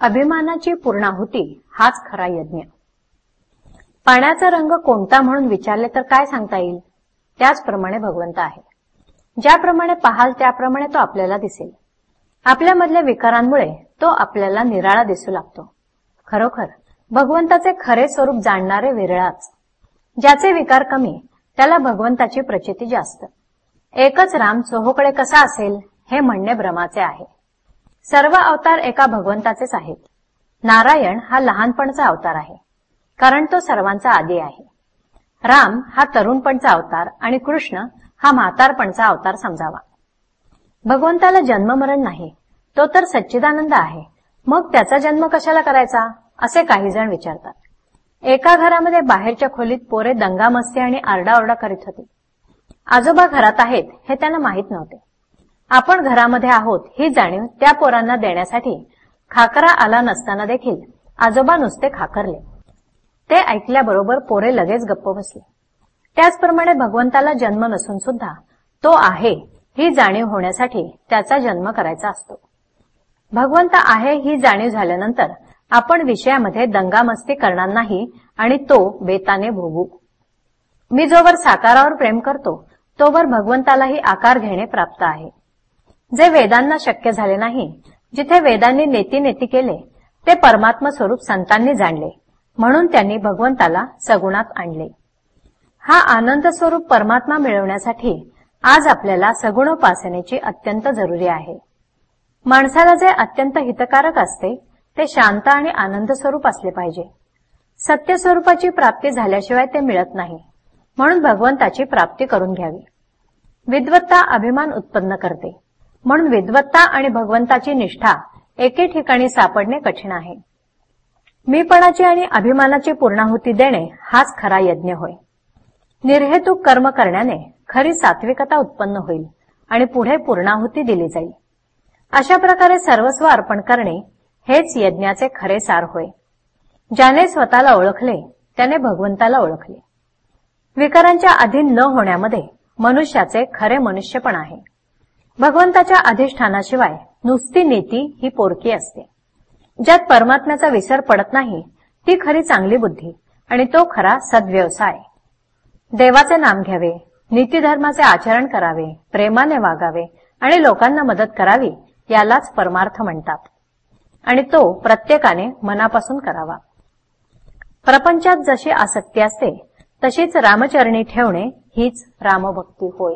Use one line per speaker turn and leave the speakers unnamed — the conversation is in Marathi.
अभिमानाची पूर्णा होती हाच खरा यज्ञ. पाण्याचा रंग कोणता म्हणून विचारले तर काय सांगता येईल? त्याचप्रमाणे भगवंत आहे. ज्याप्रमाणे पाहाल त्याप्रमाणे तो आपल्याला दिसेल. आपल्यामधल्या विकारांमुळे तो आपल्याला निराळा दिसू लागतो. खरोखर भगवंताचे खरे स्वरूप जाणणारे विरळाच. ज्याचे विकार कमी त्याला भगवंताची प्रचिती जास्त. एकच राम चोहोकडे कसा असेल हे म्हणणे भ्रमाचे आहे. सर्व अवतार एका भगवंताचेच आहेत. नारायण हा लहानपणचा अवतार आहे कारण तो सर्वांचा आदी आहे. राम हा तरुणपणचा अवतार आणि कृष्ण हा म्हातारपणचा अवतार समजावा. भगवंताला जन्ममरण नाही तो तर सच्चिदानंद आहे. मग त्याचा जन्म कशाला करायचा असे काही जण विचारतात. एका घरामध्ये बाहेरच्या खोलीत पोरे दंगामस्ती आणि आरडाओरडा करीत होते. आजोबा घरात आहेत हे त्यांना माहीत नव्हते. आपण घरामध्ये आहोत ही जाणीव त्या पोरांना देण्यासाठी खाकरा आला नसताना देखील आजोबा नुसते खाकरले. ते ऐकल्याबरोबर पोरे लगेच गप्प बसले. त्याचप्रमाणे भगवंताला जन्म नसून सुद्धा तो आहे ही जाणीव होण्यासाठी त्याचा जन्म करायचा असतो. भगवंत आहे ही जाणीव झाल्यानंतर आपण विषयामध्ये दंगामस्ती करणार नाही आणि तो बेताने भोगू. मी जोवर साकारावर प्रेम करतो तोवर भगवंतालाही आकार घेणे प्राप्त आहे. जे वेदांना शक्य झाले नाही जिथे वेदांनी नेती नेती केले ते परमात्मा स्वरूप संतांनी जाणले. म्हणून त्यांनी भगवंताला सगुणात आणले. हा आनंद स्वरूप परमात्मा मिळवण्यासाठी आज आपल्याला सगुणोपासनेची अत्यंत जरुरी आहे. माणसाला जे अत्यंत हितकारक असते ते शांत आणि आनंद स्वरूप असले पाहिजे. सत्य स्वरूपाची प्राप्ती झाल्याशिवाय ते मिळत नाही. म्हणून भगवंताची प्राप्ती करून घ्यावी. विद्वत्ता अभिमान उत्पन्न करते. म्हणून विद्वत्ता आणि भगवंताची निष्ठा एके ठिकाणी सापडणे कठीण आहे. मीपणाची आणि अभिमानाची पूर्णाहुती देणे हाच खरा यज्ञ होय. निर्हेतुक कर्म करण्याने खरी सात्विकता उत्पन्न होईल आणि पुढे पूर्णाहुती दिली जाईल. अशा प्रकारे सर्वस्व अर्पण करणे हेच यज्ञाचे खरे सार होय. ज्याने स्वतःला ओळखले त्याने भगवंताला ओळखले. विकारांच्या अधीन न होण्यामध्ये मनुष्याचे खरे मनुष्यपण आहे. भगवंताच्या अधिष्ठानाशिवाय नुसती नीती ही पोरकी असते. ज्यात परमात्म्याचा विसर पडत नाही ती खरी चांगली बुद्धी आणि तो खरा सद्व्यवसाय. देवाचे नाम घ्यावे नीतीधर्माचे आचरण करावे प्रेमाने वागावे आणि लोकांना मदत करावी यालाच परमार्थ म्हणतात. आणि तो प्रत्येकाने मनापासून करावा. प्रपंचात जशी आसक्ती असते तशीच रामचरणी ठेवणे हीच रामभक्ती होय.